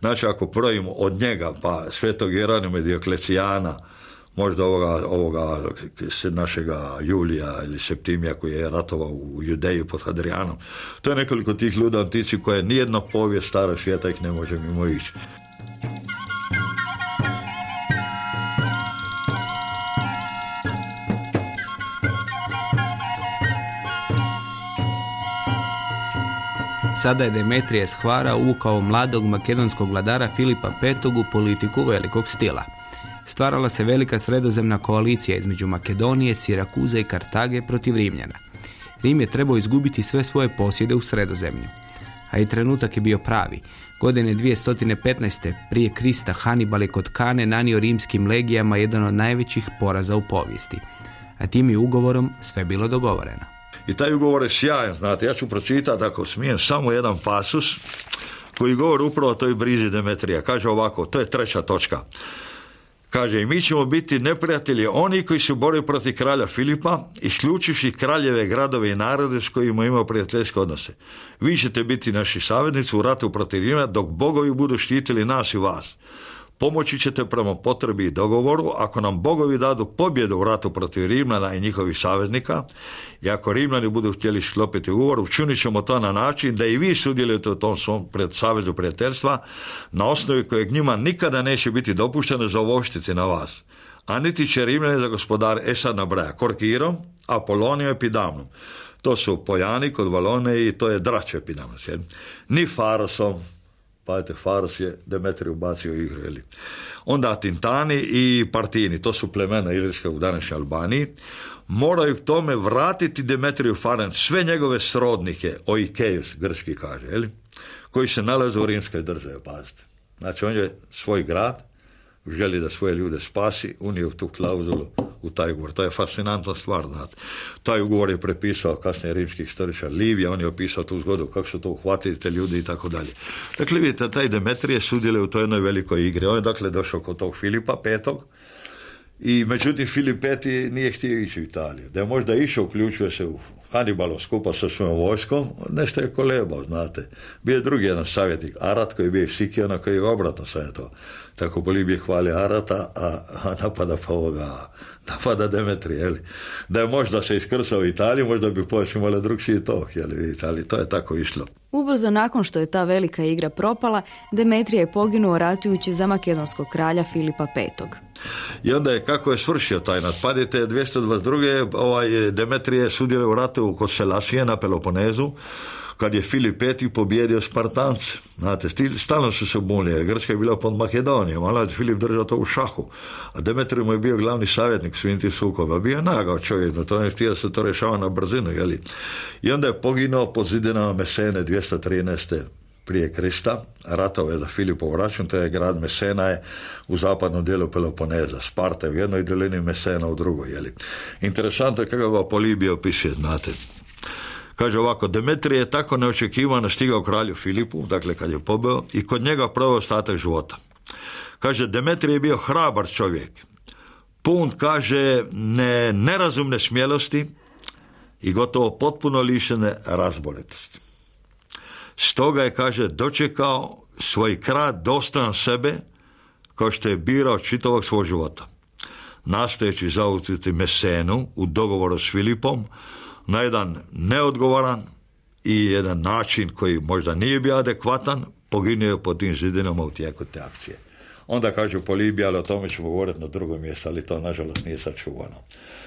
Znači, ako projimo od njega, pa svetog Jeronima Dioklecijana, možda ovoga, ovoga našega Julija ili Septimija koji je ratovao u Judeju pod Hadrijanom. To je nekoliko tih ljudi antici koje nijedna povijest stara svijeta ih ne može mimo ići. Sada je Demetrije Hvara uvukao mladog makedonskog vladara Filipa V u politiku velikog stila. Stvarala se velika sredozemna koalicija između Makedonije, Sirakuza i Kartage protiv Rimljana. Rim je trebao izgubiti sve svoje posjede u sredozemlju. A i trenutak je bio pravi. Godine 215. prije Krista Hannibal je kod Kane nanio rimskim legijama jedan od najvećih poraza u povijesti. A tim je ugovorom sve bilo dogovoreno. I taj ugovor je sjajan, znate, ja ću pročitati ako smijem samo jedan pasus koji govori upravo o toj brizi Demetrija. Kaže ovako, to je treća točka. Kaže, i mi ćemo biti neprijatelji oni koji se bore protiv kralja Filipa, isključivši kraljeve, gradove i narode s kojima imao prijateljske odnose. Vi ćete biti naši savjetnici u ratu protiv Rima, dok bogovi budu štitili nas i vas. Pomoći ćete prema potrebi i dogovoru ako nam bogovi dadu pobjedu u ratu protiv Rimljana i njihovih saveznika i ako Rimljani budu htjeli sklopiti ugovor, učinit ćemo to na način da i vi sudjelujete u tom svom pred savezu prijateljstva na osnovi kojeg njima nikada neće biti dopušteno zavoštiti na vas. A niti će Rimljani za gospodar Esad nabraja Korkirom, Apolonijom i Epidamnom. To su Pojani kod Valone i to je Drač Epidamnom. Ni Farosom, Pazite, Faros je Demetrij ubacio igru. Jeli. Onda Tintani i Partini, to su plemena Ilirska u današnjoj Albaniji, moraju k tome vratiti Demetriju Faren sve njegove srodnike, Oikeus, grčki kaže, jeli, koji se nalaze u rimskoj državi, pazite. Znači, on je svoj grad, želi da svoje ljude spasi, unio tu klauzulu u taj ugovor. To je fascinantna stvar, znate. Taj ugovor je prepisao kasnije rimski historičar Livija, on je opisao tu zgodu kako su to uhvatili te ljudi i tako dalje. Dakle, vidite, taj Demetrije sudjeli u toj jednoj velikoj igri. On je dakle došao kod tog Filipa petog, i međutim Filip V nije htio ići u Italiju. Da je možda išao, uključio se u Hannibalov skupa sa svojom vojskom, nešto je kolebao, znate. Bio je drugi jedan savjetnik, Arat, koji je bio Sikiona, koji je obratno sve to. Tako Bolibije hvali Arata, a, a napada pa ovoga, napada Demetri, jeli. Da je možda se iskrsao u Italiju, možda bi pošli malo drugšiji tok, jeli, ali to je tako išlo. Ubrzo nakon što je ta velika igra propala, Demetrija je poginuo ratujući za makedonskog kralja Filipa V. I onda je kako je svršio taj napad. Padite 222. Ovaj, Demetrije sudjeluje u ratu kod Selasije na Peloponezu kad je Filip V pobjedio Spartance. Znate, stalno su se bunili. Grčka je bila pod Makedonijom, ali Filip držao to u šahu. A Demetrij mu je bio glavni savjetnik svim tih sukoba. Bio je nagao čovjek, na to je htio se to rješava na brzinu. Jeli? I onda je poginuo po zidinama Mesene 213 prije Krista, ratove za Filipov račun, to je grad Mesena je u zapadnom dijelu Peloponeza, Sparta u jednoj delini, Mesena u drugoj. Jeli. Interesantno je kako ga Polibije opisuje, znate. Kaže ovako, Demetrije je tako neočekivano stigao kralju Filipu, dakle kad je pobeo, i kod njega proveo ostatak života. Kaže, Demetrije je bio hrabar čovjek, pun, kaže, ne, nerazumne smjelosti i gotovo potpuno lišene razboritosti. Stoga je, kaže, dočekao svoj krat dostojan sebe, kao što je birao čitavog svog života. Nastojeći zauzeti Mesenu u dogovoru s Filipom na jedan neodgovoran i jedan način koji možda nije bio adekvatan, poginuo je po tim zidinama u tijeku te akcije. Onda kažu Polibija, ali o tome ćemo govoriti na drugom mjestu, ali to nažalost nije sačuvano.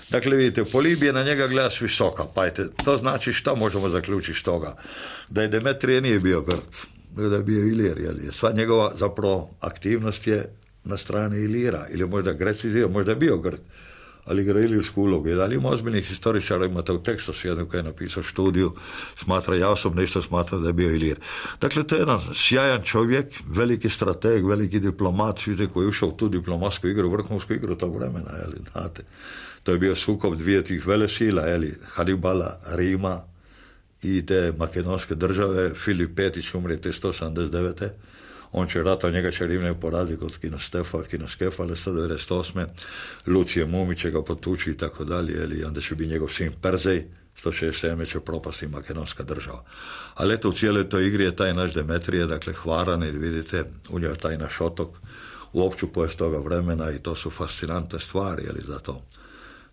Dakle, vidite, Polibije na njega gleda s visoka, pajte, to znači što možemo zaključiti s toga? Da je Demetrije nije bio Grk, da je bio Ilir, je sva njegova zapravo aktivnost je na strani Ilira, ili možda Grecizira, možda je bio Grk, ali igra ilirsku ulogu. Da ima ozbiljnih historičara, imate u tekstu jednu koji je napisao studiju, smatra, ja osobno isto smatram da je bio Ilir. Dakle, to je jedan sjajan čovjek, veliki strateg, veliki diplomat, svi koji je ušao u tu diplomatsku igru, vrhunsku igru tog vremena, jeli, znate. To je bio sukob dvije tih velesila, jeli, Hanibala, Rima i te makedonske države. Filip V. umrije te 179 on će rata, njega će Rimlje poraziti kod Kinostefa, Kinoskefale, 198. Lucije Mumić će ga potući i tako dalje, i onda će biti njegov sin Perzej, 167. će propasti makedonska država. Ali eto, u cijeloj toj igri je taj naš Demetrije, dakle Hvaran, ili vidite, u njoj je taj naš otok, u opću pojest toga vremena i to su fascinantne stvari, ali zato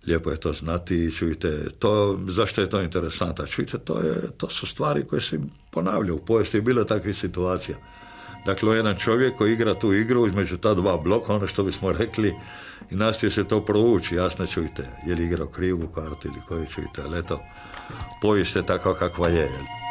lijepo je to znati i čujte, to, zašto je to interesantno? Čujte, to, je, to su stvari koje se ponavljaju u povijesti, je bilo takvih situacija. Dakle, jedan čovjek koji igra tu igru između ta dva bloka, ono što bismo rekli, i nastoji se to provući, jasno čujte, je li igrao krivu kartu ili koju čujte, ali eto, povijest je takva kakva je.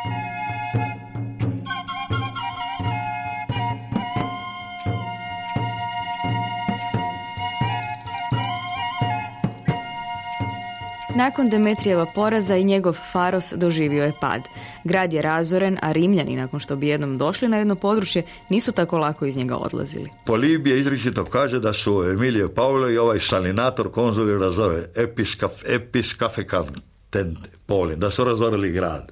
Nakon Demetrijeva poraza i njegov Faros doživio je pad. Grad je razoren, a Rimljani, nakon što bi jednom došli na jedno područje, nisu tako lako iz njega odlazili. Polibije izričito kaže da su Emilio Paulo i ovaj salinator konzuli razore, episkaf, episkafekav ten Polin, da su razorili grad.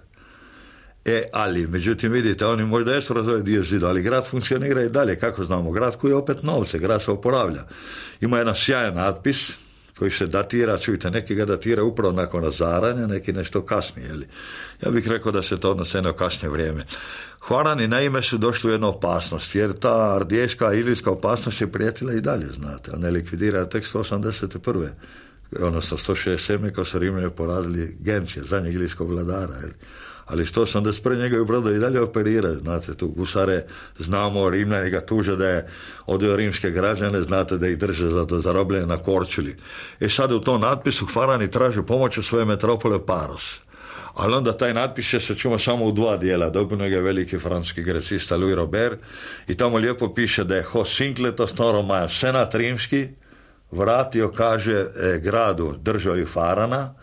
E, ali, međutim, vidite, oni možda jesu razvojili dio zida, ali grad funkcionira i dalje, kako znamo, grad koji je opet novce, grad se oporavlja. Ima jedan sjajan natpis, koji se datira, čujte, neki ga datira upravo nakon razaranja, neki nešto kasnije. Jeli. Ja bih rekao da se to odnose na kasnije vrijeme. Hvarani naime su došli u jednu opasnost, jer ta ardijska ilirska opasnost je prijetila i dalje, znate. Ona je likvidirana tek 181. odnosno 167. kao su Rimljani poradili Gencije, zadnjeg ilirskog vladara. Jeli ali što sam da spre njega broda i dalje operira, znate, tu gusare znamo, Rimljani ga tuže da je odio rimske građane, znate da ih drže za to zarobljene na Korčuli. I e sad u tom natpisu Hvarani traži pomoć u svoje metropole Paros. Ali onda taj natpis je se čuma samo u dva dijela. Dobino ga veliki francuski grecista Louis Robert i tamo lijepo piše da je Ho Sinkletos Maja senat rimski vratio, kaže, e, gradu državi Farana,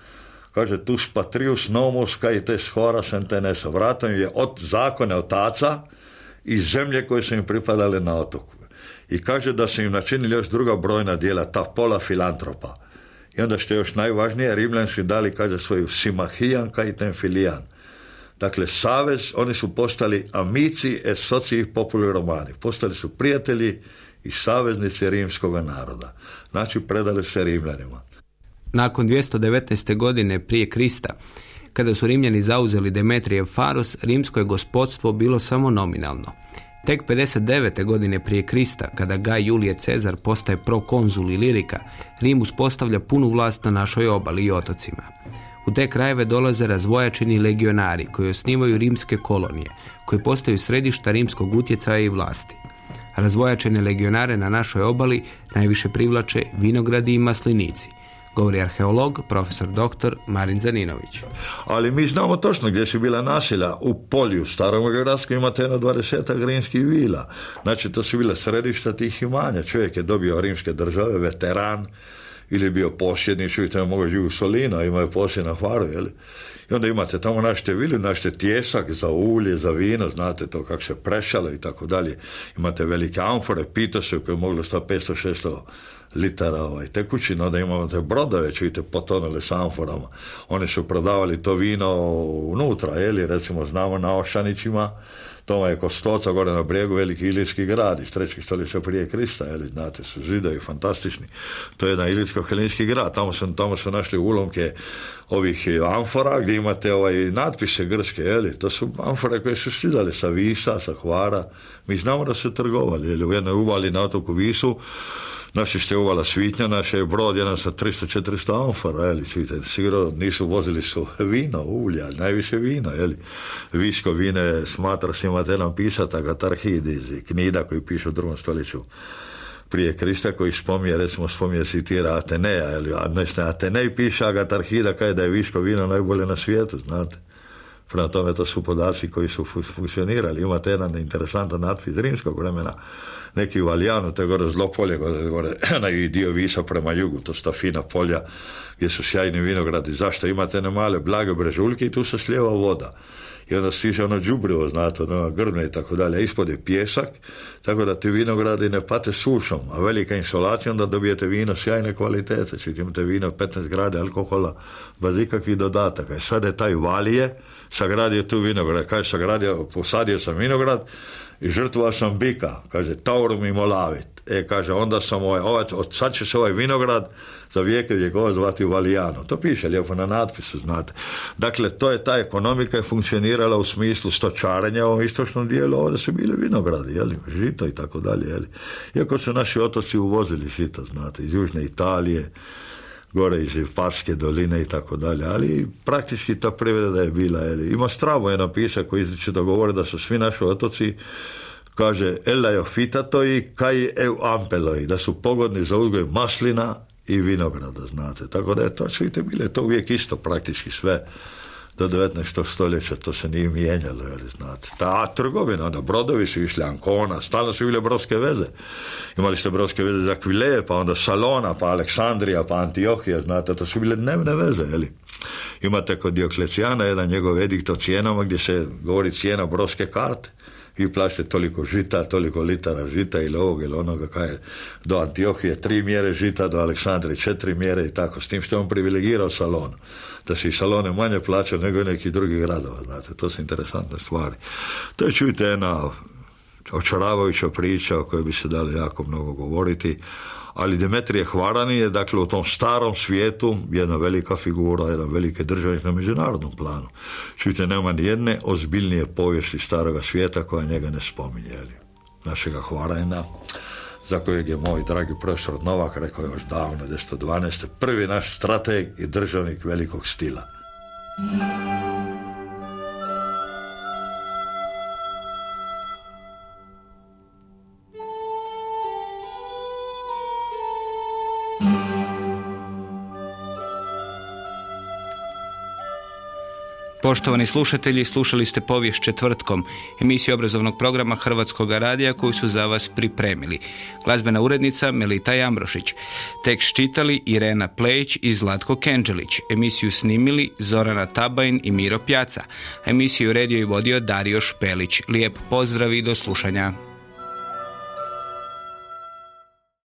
kaže tu patrius nomus kaj te schora sentenesa. Vratom je od zakone otaca i zemlje koje su im pripadale na otoku. I kaže da su im načinili još druga brojna dijela, ta pola filantropa. I onda što je još najvažnije, Rimljani su dali, kaže, svoju simahijan kaj ten filijan. Dakle, savez, oni su postali amici et sociji populi romani. Postali su prijatelji i saveznici rimskog naroda. Znači, predali se Rimljanima. Nakon 219. godine prije Krista, kada su Rimljani zauzeli Demetrijev Faros, rimsko je gospodstvo bilo samo nominalno. Tek 59. godine prije Krista, kada Gaj Julije Cezar postaje prokonzul Ilirika, Rim uspostavlja punu vlast na našoj obali i otocima. U te krajeve dolaze razvojačeni legionari koji osnivaju rimske kolonije, koji postaju središta rimskog utjecaja i vlasti. Razvojačene legionare na našoj obali najviše privlače vinogradi i maslinici, govori arheolog, profesor dr. Marin Zaninović. Ali mi znamo točno gdje su bila nasilja. U polju Starog Gradska imate jedno 20 rimskih vila. Znači, to su bile središta tih imanja. Čovjek je dobio rimske države, veteran, ili bio posjednik, čujte, mogu živjeti u Solina, imaju posjed na Hvaru, jel? I onda imate tamo našte vili, našte tjesak za ulje, za vino, znate to kako se prešalo i tako dalje. Imate velike amfore, pitose koje moglo sta 500-600 litara ovaj, tekućina, onda imamo te brodove, čujte, potonule s amforama. Oni su prodavali to vino unutra, jeli, recimo znamo na Ošanićima, Toma je Kostoca, gore na brijegu, veliki ilijski grad iz trećeg stoljeća prije Krista, jeli, znate, su zidovi fantastični. To je jedan ilijsko-helenski grad, tamo su, tamo su našli ulomke ovih amfora gdje imate ovaj natpise grčke, jeli, to su amfore koje su stizale sa Visa, sa Hvara, mi znamo da su trgovali, jeli, u jednoj uvali na otoku Visu, naši ste uvala svitnja, naš je brod jedan sa 300-400 amfora, jeli, čujte, sigurno nisu vozili su vino, ulja, najviše vino, jeli. Viško vine smatra se imate jedan pisata, Gatarhidiz i Knida koji piše u drugom stoljeću prije Krista koji spominje, recimo spominje citira Ateneja, ili, a ne Atenej piše Agatarhida kaj da je viško vino najbolje na svijetu, znate. Prema tome to su podaci koji su funkcionirali. Imate jedan interesantan natpis rimskog vremena, neki u Valijanu, to je gore zlopolje, gore, gore na dio visa prema jugu, to su fina polja gdje su sjajni vinogradi. Zašto? Imate ne male blage brežuljke i tu se slijeva voda i onda stiže ono džubrivo, znate, ono grmne i tako dalje, ispod je pjesak, tako da ti vinogradi ne pate sušom, a velika insolacija, onda dobijete vino sjajne kvalitete, čiti imate vino 15 grade alkohola, bez ikakvih dodataka. I sad je taj valije, sagradio tu vinograd, kaže sagradio, posadio sam vinograd i žrtvovao sam bika, kaže taurum i molavit. E, kaže, onda sam ovaj, ovaj, od sad će se ovaj vinograd za vijeke vjekova zvati u Valijano. To piše lijepo na natpisu, znate. Dakle, to je ta ekonomika je funkcionirala u smislu stočarenja u ovom istočnom dijelu, ovdje su bili vinogradi, jeli, žito i tako dalje, jeli. Iako su naši otoci uvozili žito, znate, iz Južne Italije, gore iz Paske doline i tako dalje, ali praktički ta privreda je bila, jeli. Ima stravo je napisao koji da govori da su svi naši otoci kaže elajo fitatoi kaj eu ampeloi, da su pogodni za uzgoj maslina i vinograda, znate. Tako da je to, čujte, bile to uvijek isto praktički sve do 19. stoljeća to se nije mijenjalo, jel, znate. Ta trgovina, onda brodovi su išli Ankona, stalno su bile brodske veze. Imali ste brodske veze za Kvileje, pa onda Salona, pa Aleksandrija, pa Antiohija, znate, to su bile dnevne veze, jel. Imate kod Dioklecijana jedan njegov edikt o cijenama gdje se govori cijena brodske karte vi plaćate toliko žita, toliko litara žita ili ovog ili onoga kaj je do Antiohije tri mjere žita, do Aleksandre četiri mjere i tako, s tim što je on privilegirao salon. Da se i salone manje plaća nego i neki drugi gradova, znate, to su interesantne stvari. To je čujte jedna očaravajuća priča o kojoj bi se dali jako mnogo govoriti, ali Demetrije Hvarani je dakle u tom starom svijetu jedna velika figura, jedan veliki državnik na međunarodnom planu. Čujte, nema ni jedne ozbiljnije povijesti staroga svijeta koja njega ne spominje. Našega Hvarana, za kojeg je moj dragi profesor Novak rekao još davno, 1912. prvi naš strateg i državnik velikog stila. Poštovani slušatelji, slušali ste povijest četvrtkom, emisiju obrazovnog programa Hrvatskog radija koju su za vas pripremili. Glazbena urednica Melita Jambrošić. Tekst čitali Irena Plejić i Zlatko Kenđelić. Emisiju snimili Zorana Tabajn i Miro Pjaca. Emisiju redio i vodio Dario Špelić. Lijep pozdrav i do slušanja.